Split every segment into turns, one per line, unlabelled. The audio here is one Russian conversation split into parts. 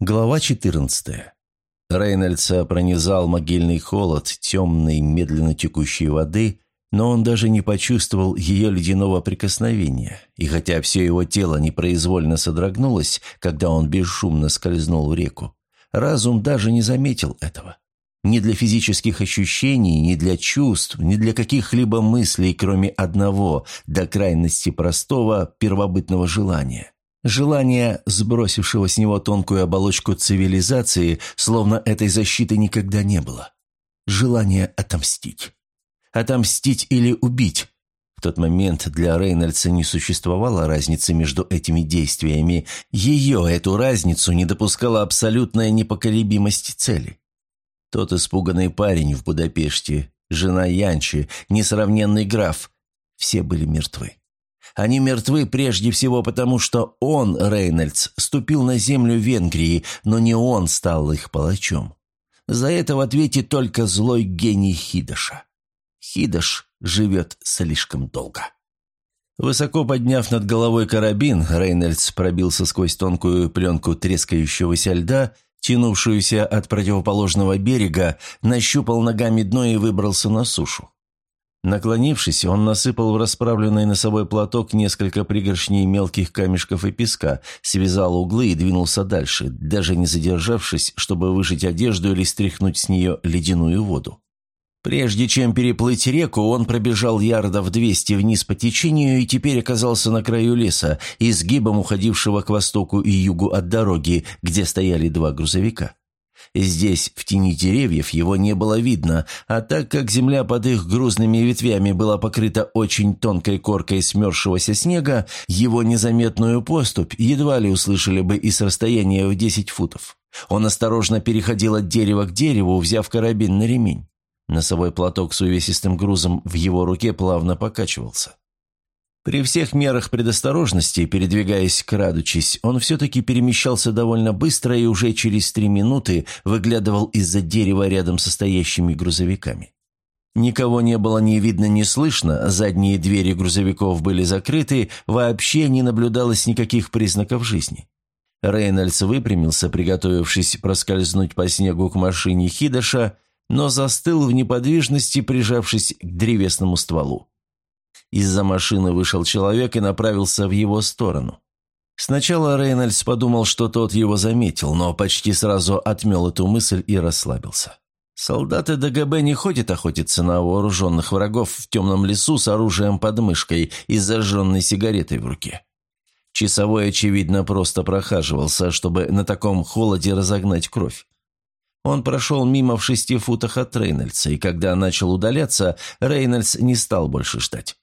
Глава 14. Рейнольдса пронизал могильный холод темной, медленно текущей воды, но он даже не почувствовал ее ледяного прикосновения, и хотя все его тело непроизвольно содрогнулось, когда он бесшумно скользнул в реку, разум даже не заметил этого. Ни для физических ощущений, ни для чувств, ни для каких-либо мыслей, кроме одного, до крайности простого первобытного желания – Желание, сбросившего с него тонкую оболочку цивилизации, словно этой защиты никогда не было. Желание отомстить. Отомстить или убить. В тот момент для Рейнольдса не существовало разницы между этими действиями. Ее, эту разницу, не допускала абсолютная непоколебимость цели. Тот испуганный парень в Будапеште, жена Янчи, несравненный граф – все были мертвы. Они мертвы прежде всего потому, что он, Рейнольдс, ступил на землю Венгрии, но не он стал их палачом. За это в ответе только злой гений Хидоша. Хидош живет слишком долго. Высоко подняв над головой карабин, Рейнольдс пробился сквозь тонкую пленку трескающегося льда, тянувшуюся от противоположного берега, нащупал ногами дно и выбрался на сушу. Наклонившись, он насыпал в расправленный носовой платок несколько пригоршней мелких камешков и песка, связал углы и двинулся дальше, даже не задержавшись, чтобы выжать одежду или стряхнуть с нее ледяную воду. Прежде чем переплыть реку, он пробежал ярдов двести вниз по течению и теперь оказался на краю леса, изгибом уходившего к востоку и югу от дороги, где стояли два грузовика. Здесь, в тени деревьев, его не было видно, а так как земля под их грузными ветвями была покрыта очень тонкой коркой смерзшегося снега, его незаметную поступь едва ли услышали бы и с расстояния в десять футов. Он осторожно переходил от дерева к дереву, взяв карабин на ремень. Носовой платок с увесистым грузом в его руке плавно покачивался. При всех мерах предосторожности, передвигаясь крадучись, он все-таки перемещался довольно быстро и уже через три минуты выглядывал из-за дерева рядом со стоящими грузовиками. Никого не было ни видно, ни слышно, задние двери грузовиков были закрыты, вообще не наблюдалось никаких признаков жизни. Рейнольдс выпрямился, приготовившись проскользнуть по снегу к машине Хидоша, но застыл в неподвижности, прижавшись к древесному стволу. Из-за машины вышел человек и направился в его сторону. Сначала Рейнольдс подумал, что тот его заметил, но почти сразу отмел эту мысль и расслабился. Солдаты ДГБ не ходят охотиться на вооруженных врагов в темном лесу с оружием под мышкой и зажженной сигаретой в руке. Часовой, очевидно, просто прохаживался, чтобы на таком холоде разогнать кровь. Он прошел мимо в шести футах от Рейнольдса, и когда начал удаляться, Рейнольдс не стал больше ждать.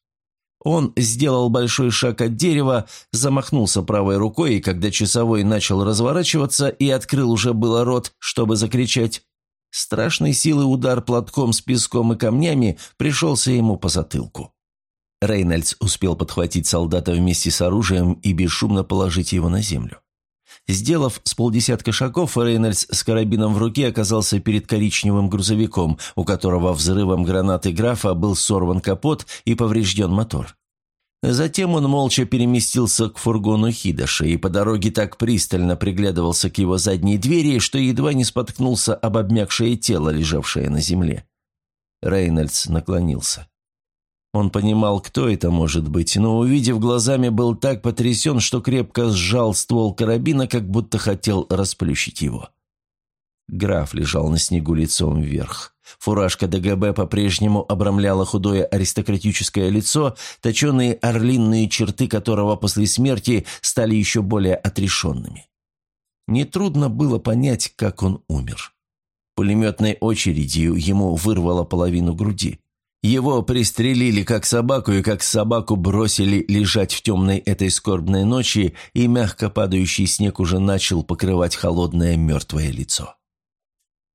Он сделал большой шаг от дерева, замахнулся правой рукой, и когда часовой начал разворачиваться и открыл уже было рот, чтобы закричать, страшной силы удар платком с песком и камнями пришелся ему по затылку. Рейнольдс успел подхватить солдата вместе с оружием и бесшумно положить его на землю. Сделав с полдесятка шагов, Рейнольдс с карабином в руке оказался перед коричневым грузовиком, у которого взрывом гранаты графа был сорван капот и поврежден мотор. Затем он молча переместился к фургону Хидоша и по дороге так пристально приглядывался к его задней двери, что едва не споткнулся об обмякшее тело, лежавшее на земле. Рейнольдс наклонился. Он понимал, кто это может быть, но, увидев глазами, был так потрясен, что крепко сжал ствол карабина, как будто хотел расплющить его. Граф лежал на снегу лицом вверх. Фуражка ДГБ по-прежнему обрамляла худое аристократическое лицо, точеные орлинные черты которого после смерти стали еще более отрешенными. Нетрудно было понять, как он умер. Пулеметной очередью ему вырвало половину груди. Его пристрелили как собаку, и как собаку бросили лежать в темной этой скорбной ночи, и мягко падающий снег уже начал покрывать холодное мертвое лицо.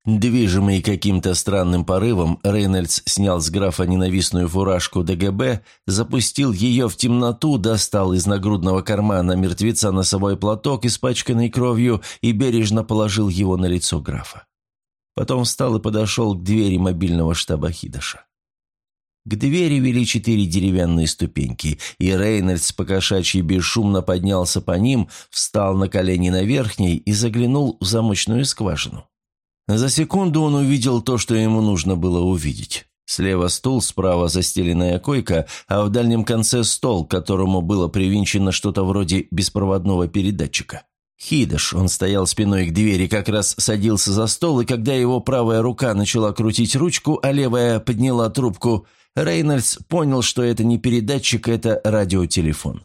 Движимый каким-то странным порывом, Рейнольдс снял с графа ненавистную фуражку ДГБ, запустил ее в темноту, достал из нагрудного кармана мертвеца носовой платок, испачканный кровью, и бережно положил его на лицо графа. Потом встал и подошел к двери мобильного штаба Хидоша. К двери вели четыре деревянные ступеньки, и Рейнольдс покошачьи бесшумно поднялся по ним, встал на колени на верхней и заглянул в замочную скважину. За секунду он увидел то, что ему нужно было увидеть. Слева стул, справа застеленная койка, а в дальнем конце стол, к которому было привинчено что-то вроде беспроводного передатчика. Хидыш, он стоял спиной к двери, как раз садился за стол, и когда его правая рука начала крутить ручку, а левая подняла трубку, Рейнольдс понял, что это не передатчик, это радиотелефон.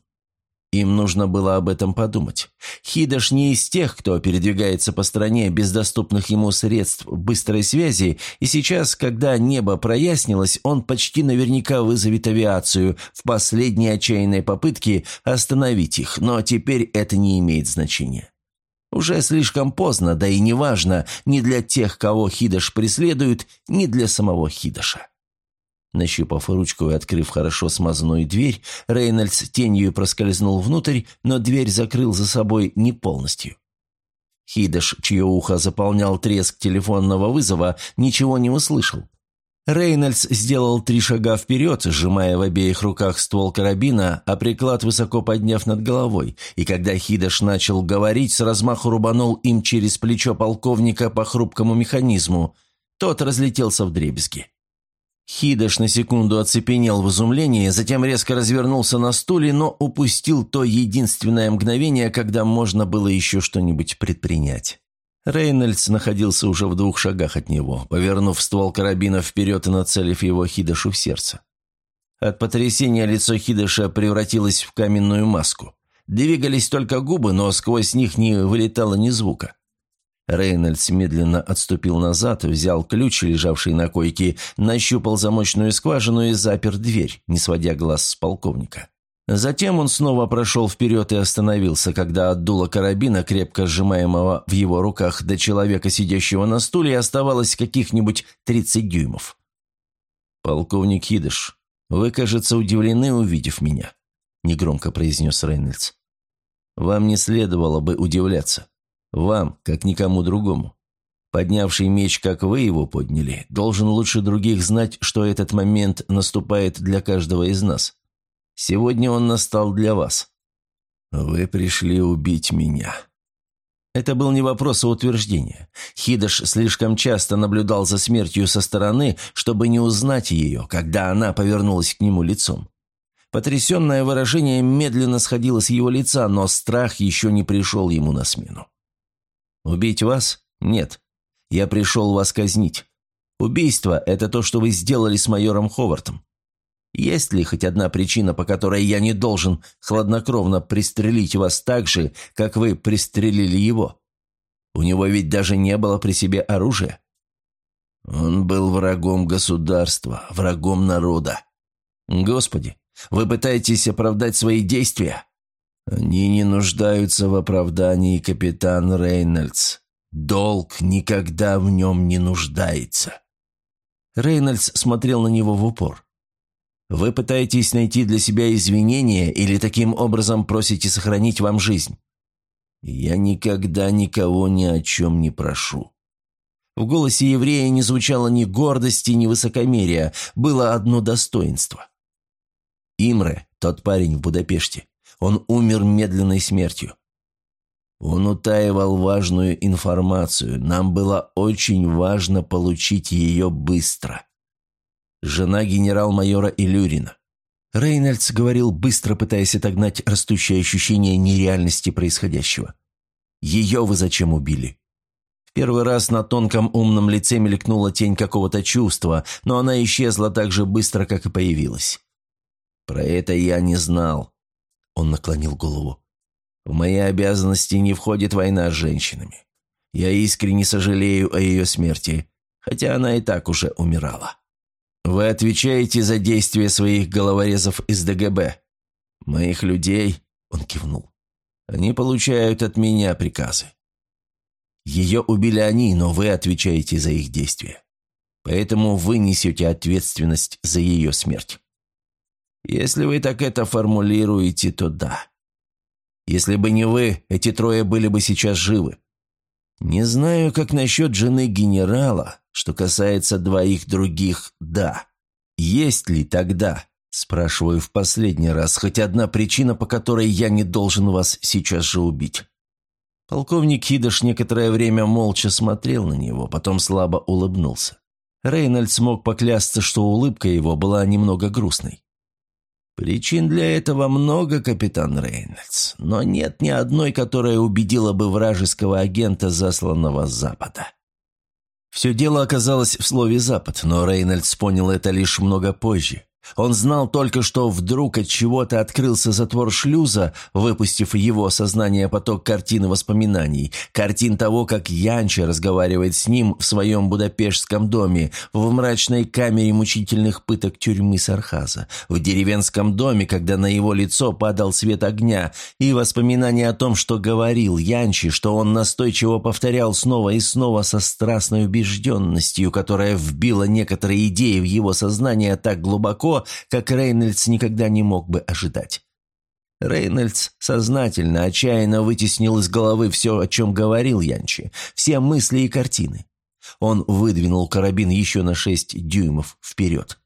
Им нужно было об этом подумать. Хидаш не из тех, кто передвигается по стране без доступных ему средств быстрой связи, и сейчас, когда небо прояснилось, он почти наверняка вызовет авиацию в последней отчаянной попытке остановить их, но теперь это не имеет значения. Уже слишком поздно, да и неважно ни для тех, кого Хидаш преследует, ни для самого Хидаша. Нащупав ручку и открыв хорошо смазанную дверь, Рейнольдс тенью проскользнул внутрь, но дверь закрыл за собой не полностью. Хидаш, чье ухо заполнял треск телефонного вызова, ничего не услышал. Рейнольдс сделал три шага вперед, сжимая в обеих руках ствол карабина, а приклад высоко подняв над головой, и когда Хидаш начал говорить, с размаху рубанул им через плечо полковника по хрупкому механизму. Тот разлетелся в дребезги. Хидаш на секунду оцепенел в изумлении, затем резко развернулся на стуле, но упустил то единственное мгновение, когда можно было еще что-нибудь предпринять. Рейнольдс находился уже в двух шагах от него, повернув ствол карабина вперед и нацелив его Хидашу в сердце. От потрясения лицо Хидаша превратилось в каменную маску. Двигались только губы, но сквозь них не вылетало ни звука. Рейнольдс медленно отступил назад, взял ключ, лежавший на койке, нащупал замочную скважину и запер дверь, не сводя глаз с полковника. Затем он снова прошел вперед и остановился, когда от дула карабина, крепко сжимаемого в его руках до человека, сидящего на стуле, оставалось каких-нибудь тридцать дюймов. «Полковник Хидыш, вы, кажется, удивлены, увидев меня», – негромко произнес Рейнольдс. «Вам не следовало бы удивляться. Вам, как никому другому. Поднявший меч, как вы его подняли, должен лучше других знать, что этот момент наступает для каждого из нас. Сегодня он настал для вас. Вы пришли убить меня». Это был не вопрос, а утверждение. Хидаш слишком часто наблюдал за смертью со стороны, чтобы не узнать ее, когда она повернулась к нему лицом. Потрясенное выражение медленно сходило с его лица, но страх еще не пришел ему на смену. Убить вас? Нет. Я пришел вас казнить. Убийство – это то, что вы сделали с майором Ховартом. Есть ли хоть одна причина, по которой я не должен хладнокровно пристрелить вас так же, как вы пристрелили его? У него ведь даже не было при себе оружия. Он был врагом государства, врагом народа. Господи, вы пытаетесь оправдать свои действия? «Они не нуждаются в оправдании, капитан Рейнольдс. Долг никогда в нем не нуждается». Рейнольдс смотрел на него в упор. «Вы пытаетесь найти для себя извинения или таким образом просите сохранить вам жизнь?» «Я никогда никого ни о чем не прошу». В голосе еврея не звучало ни гордости, ни высокомерия, было одно достоинство. Имре, тот парень в Будапеште, он умер медленной смертью. Он утаивал важную информацию. Нам было очень важно получить ее быстро. Жена генерал-майора Илюрина. Рейнольдс говорил быстро, пытаясь отогнать растущее ощущение нереальности происходящего. «Ее вы зачем убили?» В первый раз на тонком умном лице мелькнула тень какого-то чувства, но она исчезла так же быстро, как и появилась. «Про это я не знал. Он наклонил голову. «В мои обязанности не входит война с женщинами. Я искренне сожалею о ее смерти, хотя она и так уже умирала. Вы отвечаете за действия своих головорезов из ДГБ. Моих людей...» — он кивнул. «Они получают от меня приказы. Ее убили они, но вы отвечаете за их действия. Поэтому вы несете ответственность за ее смерть. Если вы так это формулируете, то да. Если бы не вы, эти трое были бы сейчас живы. Не знаю, как насчет жены генерала. Что касается двоих других, да. Есть ли тогда, спрашиваю в последний раз, хоть одна причина, по которой я не должен вас сейчас же убить? Полковник Хидыш некоторое время молча смотрел на него, потом слабо улыбнулся. Рейнольдс мог поклясться, что улыбка его была немного грустной. «Причин для этого много, капитан Рейнольдс, но нет ни одной, которая убедила бы вражеского агента, засланного с Запада». Все дело оказалось в слове «Запад», но Рейнольдс понял это лишь много позже. Он знал только, что вдруг от чего-то открылся затвор шлюза, выпустив его сознание поток картины воспоминаний, картин того, как Янчи разговаривает с ним в своем будапештском доме, в мрачной камере мучительных пыток тюрьмы Сархаза, в деревенском доме, когда на его лицо падал свет огня, и воспоминания о том, что говорил Янчи, что он настойчиво повторял снова и снова со страстной убежденностью, которая вбила некоторые идеи в его сознание так глубоко, как Рейнольдс никогда не мог бы ожидать. Рейнольдс сознательно, отчаянно вытеснил из головы все, о чем говорил Янчи, все мысли и картины. Он выдвинул карабин еще на шесть дюймов вперед.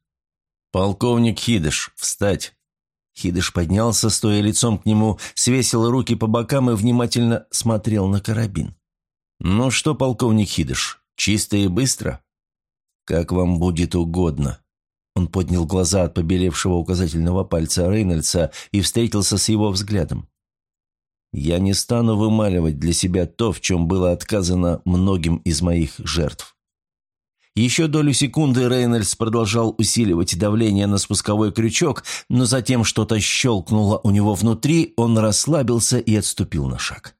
«Полковник Хидыш, встать!» Хидыш поднялся, стоя лицом к нему, свесил руки по бокам и внимательно смотрел на карабин. «Ну что, полковник Хидыш, чисто и быстро?» «Как вам будет угодно», он поднял глаза от побелевшего указательного пальца Рейнольдса и встретился с его взглядом. «Я не стану вымаливать для себя то, в чем было отказано многим из моих жертв». Еще долю секунды Рейнольдс продолжал усиливать давление на спусковой крючок, но затем что-то щелкнуло у него внутри, он расслабился и отступил на шаг.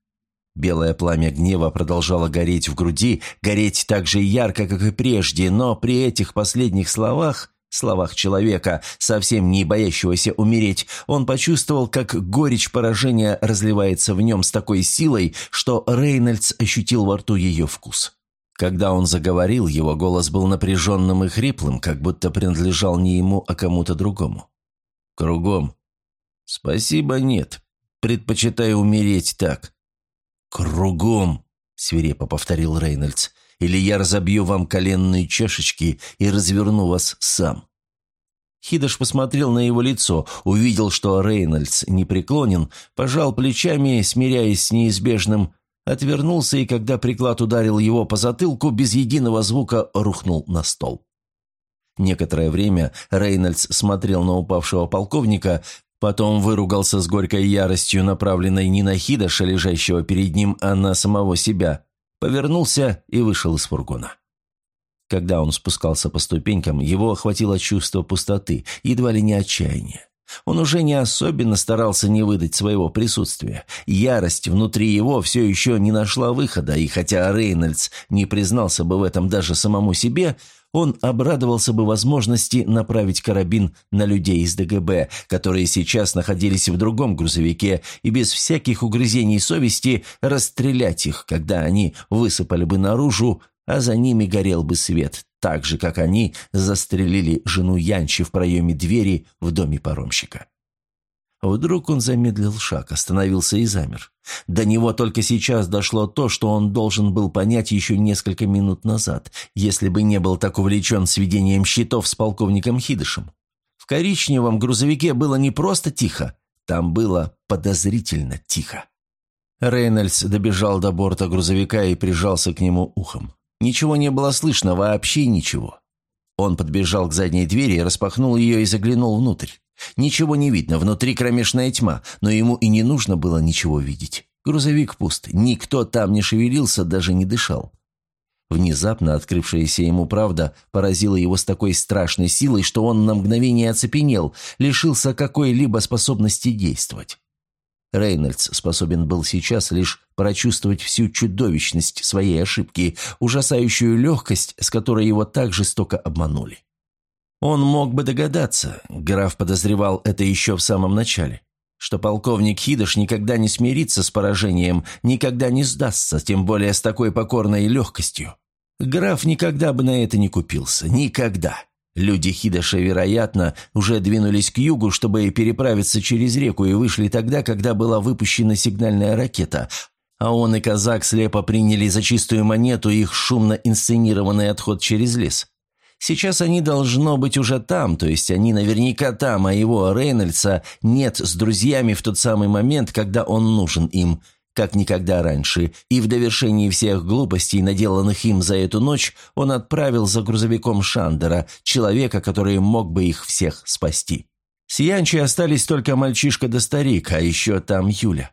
Белое пламя гнева продолжало гореть в груди, гореть так же ярко, как и прежде, но при этих последних словах словах человека, совсем не боящегося умереть, он почувствовал, как горечь поражения разливается в нем с такой силой, что Рейнольдс ощутил во рту ее вкус. Когда он заговорил, его голос был напряженным и хриплым, как будто принадлежал не ему, а кому-то другому. «Кругом». «Спасибо, нет. Предпочитаю умереть так». «Кругом», — свирепо повторил Рейнольдс или я разобью вам коленные чашечки и разверну вас сам». Хидаш посмотрел на его лицо, увидел, что Рейнольдс не преклонен, пожал плечами, смиряясь с неизбежным, отвернулся и, когда приклад ударил его по затылку, без единого звука рухнул на стол. Некоторое время Рейнольдс смотрел на упавшего полковника, потом выругался с горькой яростью, направленной не на Хидаша, лежащего перед ним, а на самого себя повернулся и вышел из фургона. Когда он спускался по ступенькам, его охватило чувство пустоты, едва ли не отчаяния. Он уже не особенно старался не выдать своего присутствия. Ярость внутри его все еще не нашла выхода, и хотя Рейнольдс не признался бы в этом даже самому себе, он обрадовался бы возможности направить карабин на людей из ДГБ, которые сейчас находились в другом грузовике, и без всяких угрызений совести расстрелять их, когда они высыпали бы наружу, а за ними горел бы свет, так же, как они застрелили жену Янчи в проеме двери в доме паромщика. Вдруг он замедлил шаг, остановился и замер. До него только сейчас дошло то, что он должен был понять еще несколько минут назад, если бы не был так увлечен сведением счетов с полковником Хидышем. В коричневом грузовике было не просто тихо, там было подозрительно тихо. Рейнольдс добежал до борта грузовика и прижался к нему ухом. Ничего не было слышно, вообще ничего. Он подбежал к задней двери, распахнул ее и заглянул внутрь. Ничего не видно, внутри кромешная тьма, но ему и не нужно было ничего видеть. Грузовик пуст, никто там не шевелился, даже не дышал. Внезапно открывшаяся ему правда поразила его с такой страшной силой, что он на мгновение оцепенел, лишился какой-либо способности действовать. Рейнольдс способен был сейчас лишь прочувствовать всю чудовищность своей ошибки, ужасающую легкость, с которой его так жестоко обманули. Он мог бы догадаться, граф подозревал это еще в самом начале, что полковник Хидыш никогда не смирится с поражением, никогда не сдастся, тем более с такой покорной легкостью. Граф никогда бы на это не купился, никогда. Люди Хидыша, вероятно, уже двинулись к югу, чтобы переправиться через реку и вышли тогда, когда была выпущена сигнальная ракета, а он и казак слепо приняли за чистую монету их шумно инсценированный отход через лес. Сейчас они должно быть уже там, то есть они наверняка там, а его, Рейнольдса, нет с друзьями в тот самый момент, когда он нужен им, как никогда раньше, и в довершении всех глупостей, наделанных им за эту ночь, он отправил за грузовиком Шандера, человека, который мог бы их всех спасти. С Янчи остались только мальчишка да старик, а еще там Юля.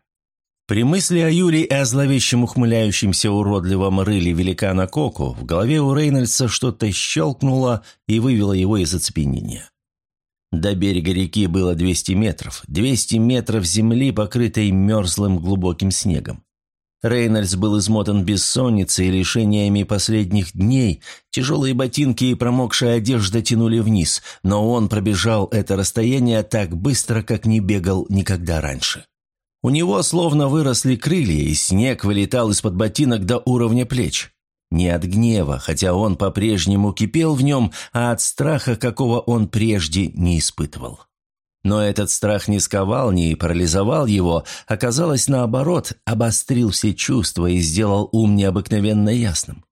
При мысли о Юле и о зловещем ухмыляющемся уродливом рыле великана Коку в голове у Рейнольдса что-то щелкнуло и вывело его из оцепенения. До берега реки было 200 метров, 200 метров земли, покрытой мерзлым глубоким снегом. Рейнольдс был измотан бессонницей и лишениями последних дней, тяжелые ботинки и промокшая одежда тянули вниз, но он пробежал это расстояние так быстро, как не бегал никогда раньше. У него словно выросли крылья, и снег вылетал из-под ботинок до уровня плеч. Не от гнева, хотя он по-прежнему кипел в нем, а от страха, какого он прежде не испытывал. Но этот страх не сковал, не парализовал его, оказалось наоборот, обострил все чувства и сделал ум необыкновенно ясным.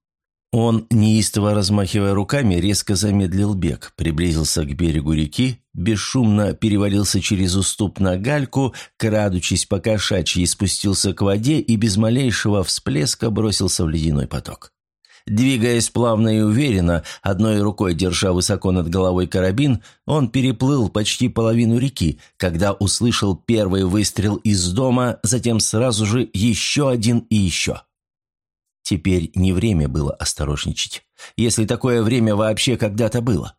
Он, неистово размахивая руками, резко замедлил бег, приблизился к берегу реки, бесшумно перевалился через уступ на гальку, крадучись по кошачьи, спустился к воде и без малейшего всплеска бросился в ледяной поток. Двигаясь плавно и уверенно, одной рукой держа высоко над головой карабин, он переплыл почти половину реки, когда услышал первый выстрел из дома, затем сразу же еще один и еще. Теперь не время было осторожничать, если такое время вообще когда-то было.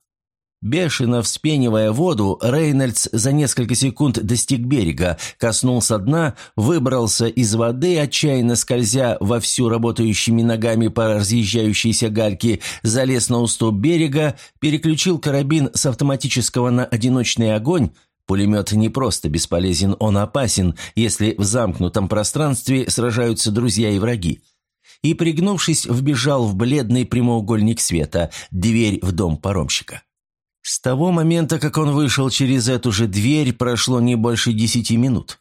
Бешено вспенивая воду, Рейнольдс за несколько секунд достиг берега, коснулся дна, выбрался из воды, отчаянно скользя во всю работающими ногами по разъезжающейся гальке, залез на уступ берега, переключил карабин с автоматического на одиночный огонь, Пулемет не просто бесполезен, он опасен, если в замкнутом пространстве сражаются друзья и враги и, пригнувшись, вбежал в бледный прямоугольник света, дверь в дом паромщика. С того момента, как он вышел через эту же дверь, прошло не больше десяти минут.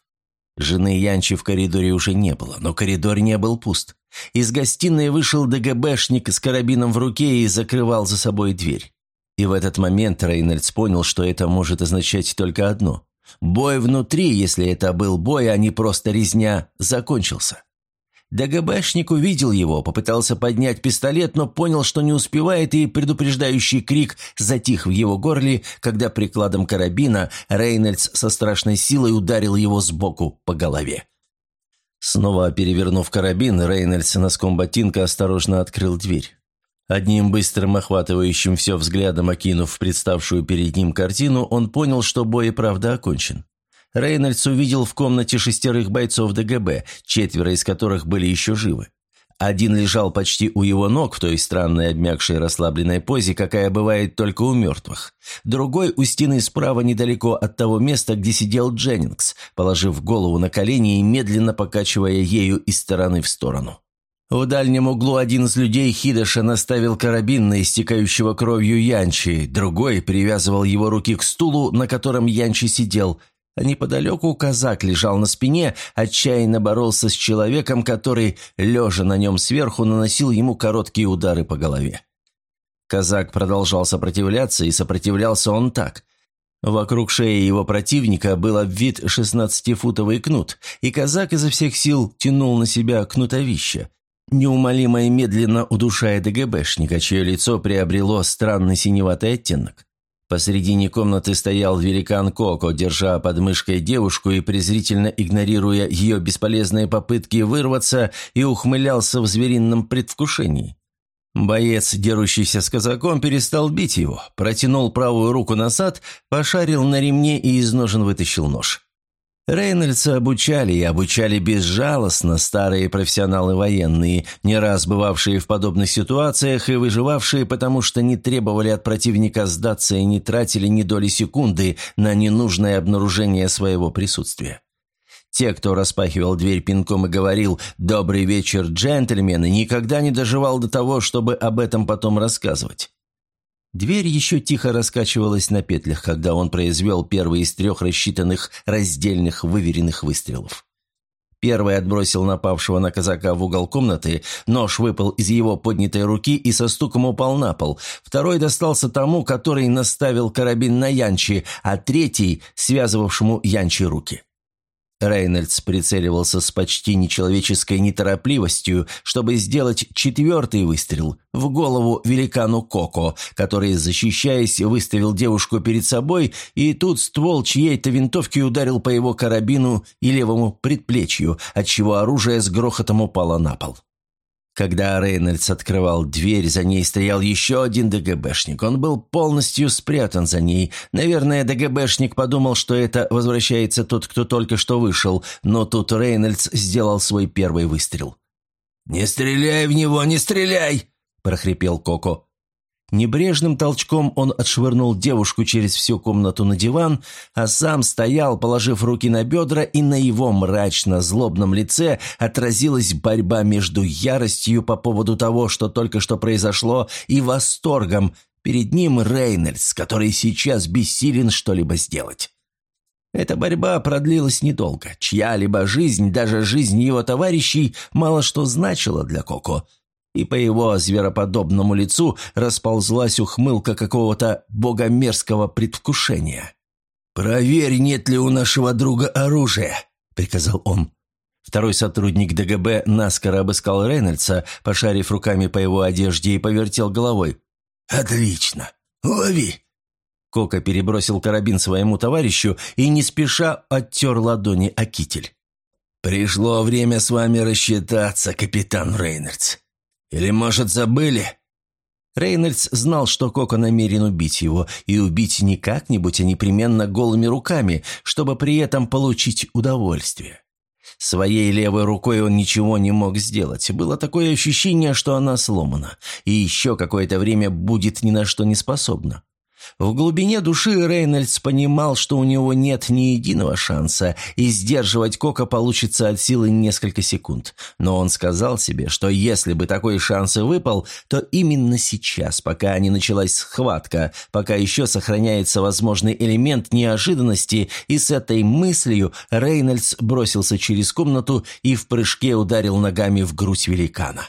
Жены Янчи в коридоре уже не было, но коридор не был пуст. Из гостиной вышел ДГБшник с карабином в руке и закрывал за собой дверь. И в этот момент Рейнольдс понял, что это может означать только одно. Бой внутри, если это был бой, а не просто резня, закончился. ДГБшник увидел его, попытался поднять пистолет, но понял, что не успевает, и предупреждающий крик затих в его горле, когда прикладом карабина Рейнольдс со страшной силой ударил его сбоку по голове. Снова перевернув карабин, Рейнольдс носком ботинка осторожно открыл дверь. Одним быстрым охватывающим все взглядом окинув представшую перед ним картину, он понял, что бой и правда окончен. Рейнольдс увидел в комнате шестерых бойцов ДГБ, четверо из которых были еще живы. Один лежал почти у его ног в той странной обмякшей расслабленной позе, какая бывает только у мертвых. Другой у стены справа недалеко от того места, где сидел Дженнингс, положив голову на колени и медленно покачивая ею из стороны в сторону. В дальнем углу один из людей Хидоша наставил карабин на истекающего кровью Янчи, другой привязывал его руки к стулу, на котором Янчи сидел, неподалеку казак лежал на спине, отчаянно боролся с человеком, который, лежа на нем сверху, наносил ему короткие удары по голове. Казак продолжал сопротивляться, и сопротивлялся он так. Вокруг шеи его противника был обвит шестнадцатифутовый кнут, и казак изо всех сил тянул на себя кнутовище, неумолимо и медленно удушая ДГБшника, чье лицо приобрело странный синеватый оттенок. Посредине комнаты стоял великан Коко, держа под мышкой девушку и презрительно игнорируя ее бесполезные попытки вырваться, и ухмылялся в зверином предвкушении. Боец, дерущийся с казаком, перестал бить его, протянул правую руку назад, пошарил на ремне и из ножен вытащил нож. Рейнольдса обучали и обучали безжалостно старые профессионалы военные, не раз бывавшие в подобных ситуациях и выживавшие, потому что не требовали от противника сдаться и не тратили ни доли секунды на ненужное обнаружение своего присутствия. Те, кто распахивал дверь пинком и говорил «Добрый вечер, джентльмены», никогда не доживал до того, чтобы об этом потом рассказывать. Дверь еще тихо раскачивалась на петлях, когда он произвел первый из трех рассчитанных раздельных выверенных выстрелов. Первый отбросил напавшего на казака в угол комнаты, нож выпал из его поднятой руки и со стуком упал на пол. Второй достался тому, который наставил карабин на Янчи, а третий – связывавшему Янчи руки. Рейнольдс прицеливался с почти нечеловеческой неторопливостью, чтобы сделать четвертый выстрел в голову великану Коко, который, защищаясь, выставил девушку перед собой, и тут ствол чьей-то винтовки ударил по его карабину и левому предплечью, отчего оружие с грохотом упало на пол. Когда Рейнольдс открывал дверь, за ней стоял еще один ДГБшник. Он был полностью спрятан за ней. Наверное, ДГБшник подумал, что это возвращается тот, кто только что вышел, но тут Рейнольдс сделал свой первый выстрел. «Не стреляй в него, не стреляй!» – прохрипел Коко. Небрежным толчком он отшвырнул девушку через всю комнату на диван, а сам стоял, положив руки на бедра, и на его мрачно-злобном лице отразилась борьба между яростью по поводу того, что только что произошло, и восторгом. Перед ним Рейнольдс, который сейчас бессилен что-либо сделать. Эта борьба продлилась недолго. Чья-либо жизнь, даже жизнь его товарищей, мало что значила для Коко – и по его звероподобному лицу расползлась ухмылка какого-то богомерзкого предвкушения. «Проверь, нет ли у нашего друга оружия», — приказал он. Второй сотрудник ДГБ наскоро обыскал Рейнольдса, пошарив руками по его одежде и повертел головой. «Отлично! Лови!» Кока перебросил карабин своему товарищу и не спеша оттер ладони о китель. «Пришло время с вами рассчитаться, капитан Рейнольдс. Или, может, забыли?» Рейнольдс знал, что Коко намерен убить его, и убить не как-нибудь, а непременно голыми руками, чтобы при этом получить удовольствие. Своей левой рукой он ничего не мог сделать. Было такое ощущение, что она сломана, и еще какое-то время будет ни на что не способна. В глубине души Рейнольдс понимал, что у него нет ни единого шанса, и сдерживать Кока получится от силы несколько секунд. Но он сказал себе, что если бы такой шанс и выпал, то именно сейчас, пока не началась схватка, пока еще сохраняется возможный элемент неожиданности, и с этой мыслью Рейнольдс бросился через комнату и в прыжке ударил ногами в грудь великана.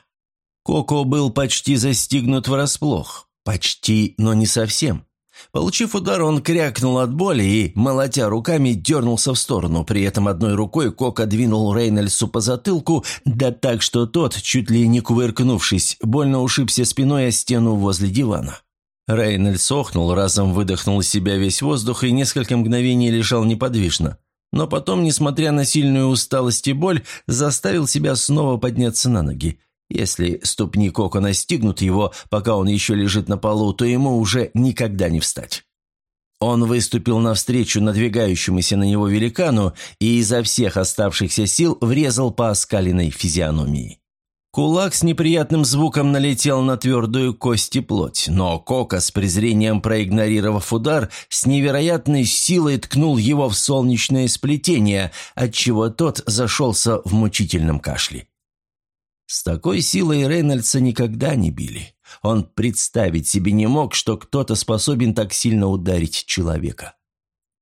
Коко был почти застигнут врасплох. Почти, но не совсем. Получив удар, он крякнул от боли и, молотя руками, дернулся в сторону. При этом одной рукой Кока двинул Рейнольдсу по затылку, да так, что тот, чуть ли не кувыркнувшись, больно ушибся спиной о стену возле дивана. Рейнольдс охнул, разом выдохнул из себя весь воздух и несколько мгновений лежал неподвижно. Но потом, несмотря на сильную усталость и боль, заставил себя снова подняться на ноги. Если ступни Коко настигнут его, пока он еще лежит на полу, то ему уже никогда не встать. Он выступил навстречу надвигающемуся на него великану и изо всех оставшихся сил врезал по оскаленной физиономии. Кулак с неприятным звуком налетел на твердую кость и плоть, но Кока, с презрением проигнорировав удар, с невероятной силой ткнул его в солнечное сплетение, отчего тот зашелся в мучительном кашле. С такой силой Рейнольдса никогда не били. Он представить себе не мог, что кто-то способен так сильно ударить человека.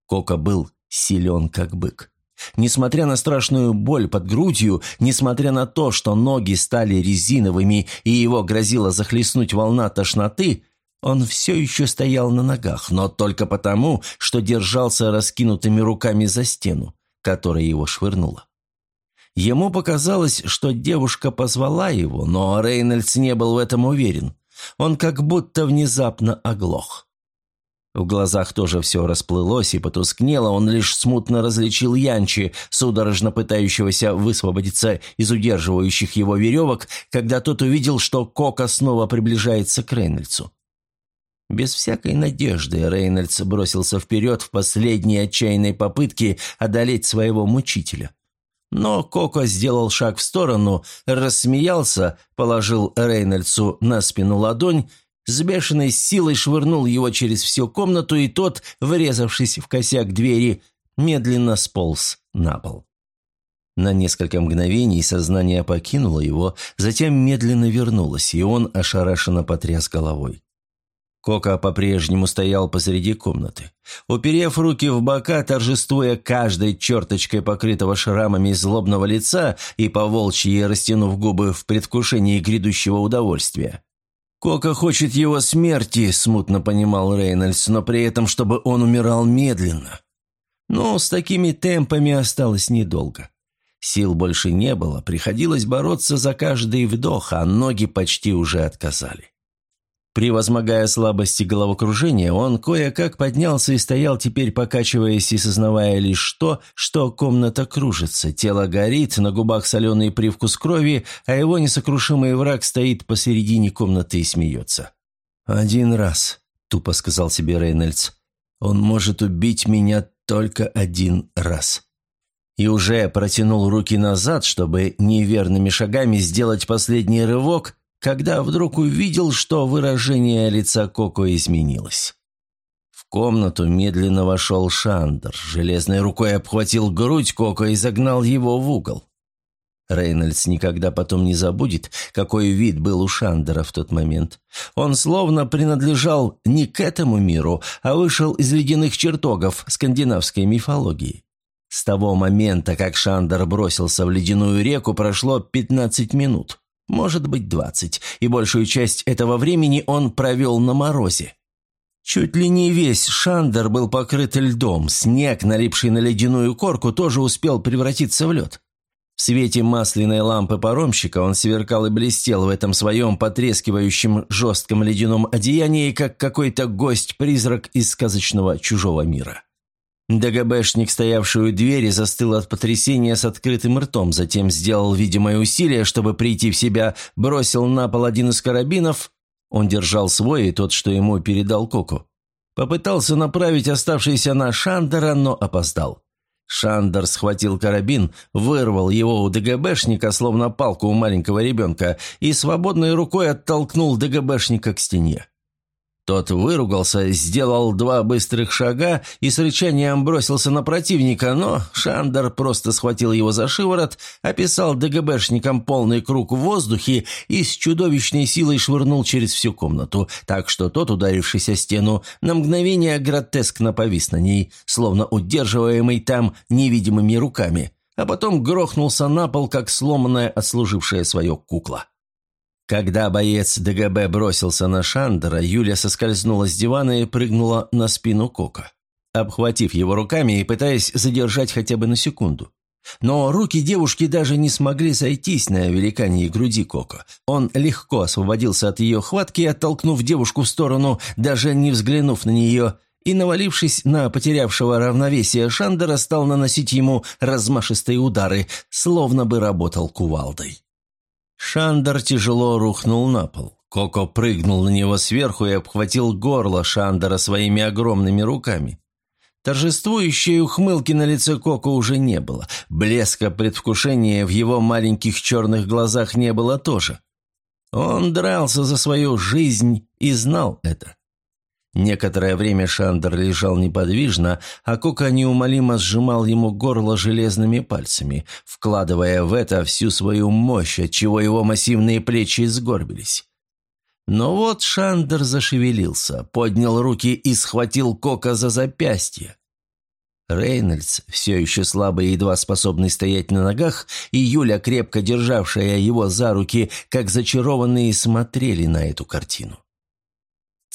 Кока был силен как бык. Несмотря на страшную боль под грудью, несмотря на то, что ноги стали резиновыми и его грозило захлестнуть волна тошноты, он все еще стоял на ногах, но только потому, что держался раскинутыми руками за стену, которая его швырнула. Ему показалось, что девушка позвала его, но Рейнольдс не был в этом уверен. Он как будто внезапно оглох. В глазах тоже все расплылось и потускнело, он лишь смутно различил Янчи, судорожно пытающегося высвободиться из удерживающих его веревок, когда тот увидел, что Кока снова приближается к Рейнольдсу. Без всякой надежды Рейнольдс бросился вперед в последней отчаянной попытке одолеть своего мучителя. Но Коко сделал шаг в сторону, рассмеялся, положил Рейнольдсу на спину ладонь, с бешеной силой швырнул его через всю комнату, и тот, врезавшись в косяк двери, медленно сполз на пол. На несколько мгновений сознание покинуло его, затем медленно вернулось, и он ошарашенно потряс головой. Кока по-прежнему стоял посреди комнаты. Уперев руки в бока, торжествуя каждой черточкой покрытого шрамами злобного лица и по волчьи растянув губы в предвкушении грядущего удовольствия. «Кока хочет его смерти», – смутно понимал Рейнольдс, но при этом, чтобы он умирал медленно. Но с такими темпами осталось недолго. Сил больше не было, приходилось бороться за каждый вдох, а ноги почти уже отказали. Превозмогая слабости головокружения, он кое-как поднялся и стоял теперь, покачиваясь и сознавая лишь то, что комната кружится, тело горит, на губах соленый привкус крови, а его несокрушимый враг стоит посередине комнаты и смеется. «Один раз», — тупо сказал себе Рейнольдс, — «он может убить меня только один раз». И уже протянул руки назад, чтобы неверными шагами сделать последний рывок, когда вдруг увидел, что выражение лица Коко изменилось. В комнату медленно вошел Шандер, железной рукой обхватил грудь Коко и загнал его в угол. Рейнольдс никогда потом не забудет, какой вид был у Шандера в тот момент. Он словно принадлежал не к этому миру, а вышел из ледяных чертогов скандинавской мифологии. С того момента, как Шандер бросился в ледяную реку, прошло пятнадцать минут. Может быть, двадцать, и большую часть этого времени он провел на морозе. Чуть ли не весь Шандер был покрыт льдом, снег, налипший на ледяную корку, тоже успел превратиться в лед. В свете масляной лампы паромщика он сверкал и блестел в этом своем потрескивающем жестком ледяном одеянии, как какой-то гость-призрак из сказочного чужого мира. ДГБшник, стоявший у двери, застыл от потрясения с открытым ртом, затем сделал видимое усилие, чтобы прийти в себя, бросил на пол один из карабинов. Он держал свой и тот, что ему передал Коку. Попытался направить оставшийся на Шандера, но опоздал. Шандер схватил карабин, вырвал его у ДГБшника, словно палку у маленького ребенка, и свободной рукой оттолкнул ДГБшника к стене. Тот выругался, сделал два быстрых шага и с рычанием бросился на противника, но Шандер просто схватил его за шиворот, описал ДГБшником полный круг в воздухе и с чудовищной силой швырнул через всю комнату, так что тот, ударившись о стену, на мгновение гротескно повис на ней, словно удерживаемый там невидимыми руками, а потом грохнулся на пол, как сломанная отслужившая свое кукла. Когда боец ДГБ бросился на Шандера, Юля соскользнула с дивана и прыгнула на спину Кока, обхватив его руками и пытаясь задержать хотя бы на секунду. Но руки девушки даже не смогли сойтись на великане груди Коко. Он легко освободился от ее хватки, оттолкнув девушку в сторону, даже не взглянув на нее, и, навалившись на потерявшего равновесие Шандера, стал наносить ему размашистые удары, словно бы работал кувалдой. Шандер тяжело рухнул на пол. Коко прыгнул на него сверху и обхватил горло Шандера своими огромными руками. Торжествующей ухмылки на лице Коко уже не было. Блеска предвкушения в его маленьких черных глазах не было тоже. Он дрался за свою жизнь и знал это. Некоторое время Шандер лежал неподвижно, а Кока неумолимо сжимал ему горло железными пальцами, вкладывая в это всю свою мощь, отчего его массивные плечи сгорбились. Но вот Шандер зашевелился, поднял руки и схватил Кока за запястье. Рейнольдс, все еще слабый и едва способный стоять на ногах, и Юля, крепко державшая его за руки, как зачарованные, смотрели на эту картину.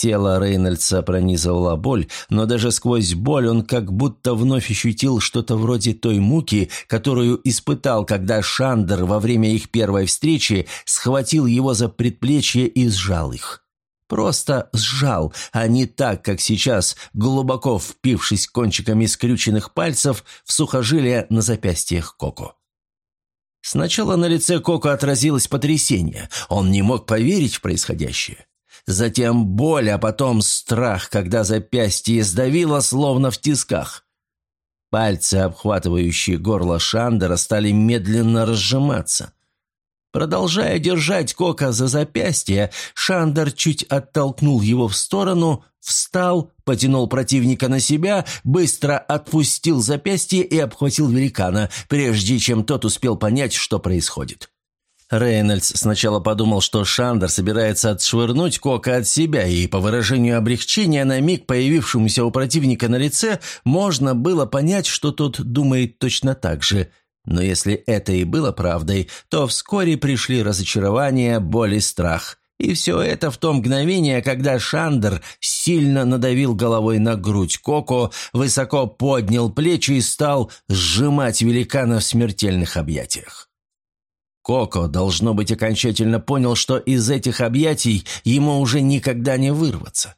Тело Рейнольдса пронизывала боль, но даже сквозь боль он как будто вновь ощутил что-то вроде той муки, которую испытал, когда Шандер во время их первой встречи схватил его за предплечье и сжал их. Просто сжал, а не так, как сейчас, глубоко впившись кончиками скрюченных пальцев в сухожилия на запястьях Коко. Сначала на лице Коко отразилось потрясение. Он не мог поверить в происходящее затем боль, а потом страх, когда запястье сдавило, словно в тисках. Пальцы, обхватывающие горло Шандера, стали медленно разжиматься. Продолжая держать Кока за запястье, Шандер чуть оттолкнул его в сторону, встал, потянул противника на себя, быстро отпустил запястье и обхватил великана, прежде чем тот успел понять, что происходит. Рейнольдс сначала подумал, что Шандер собирается отшвырнуть Кока от себя, и по выражению облегчения на миг появившемуся у противника на лице можно было понять, что тот думает точно так же. Но если это и было правдой, то вскоре пришли разочарование, боль и страх. И все это в то мгновение, когда Шандер сильно надавил головой на грудь Коко, высоко поднял плечи и стал сжимать великана в смертельных объятиях. Коко, должно быть, окончательно понял, что из этих объятий ему уже никогда не вырваться.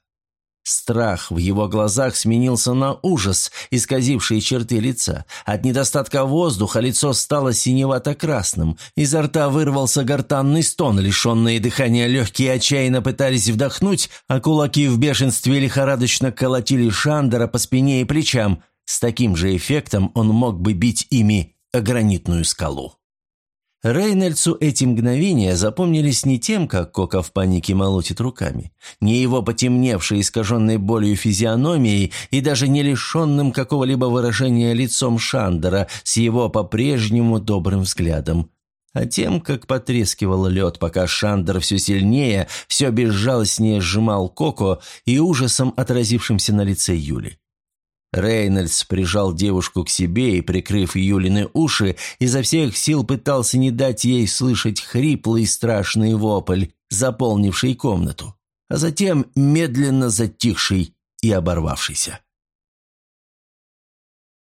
Страх в его глазах сменился на ужас, исказивший черты лица. От недостатка воздуха лицо стало синевато-красным. Изо рта вырвался гортанный стон, лишенные дыхания легкие отчаянно пытались вдохнуть, а кулаки в бешенстве лихорадочно колотили Шандера по спине и плечам. С таким же эффектом он мог бы бить ими гранитную скалу. Рейнольдсу эти мгновения запомнились не тем, как Кока в панике молотит руками, не его потемневшей, искаженной болью физиономией и даже не лишенным какого-либо выражения лицом Шандера с его по-прежнему добрым взглядом, а тем, как потрескивал лед, пока Шандер все сильнее, все безжалостнее сжимал Коко и ужасом отразившимся на лице Юли. Рейнольдс прижал девушку к себе и, прикрыв Юлины уши, изо всех сил пытался не дать ей слышать хриплый страшный вопль, заполнивший комнату, а затем медленно затихший и оборвавшийся.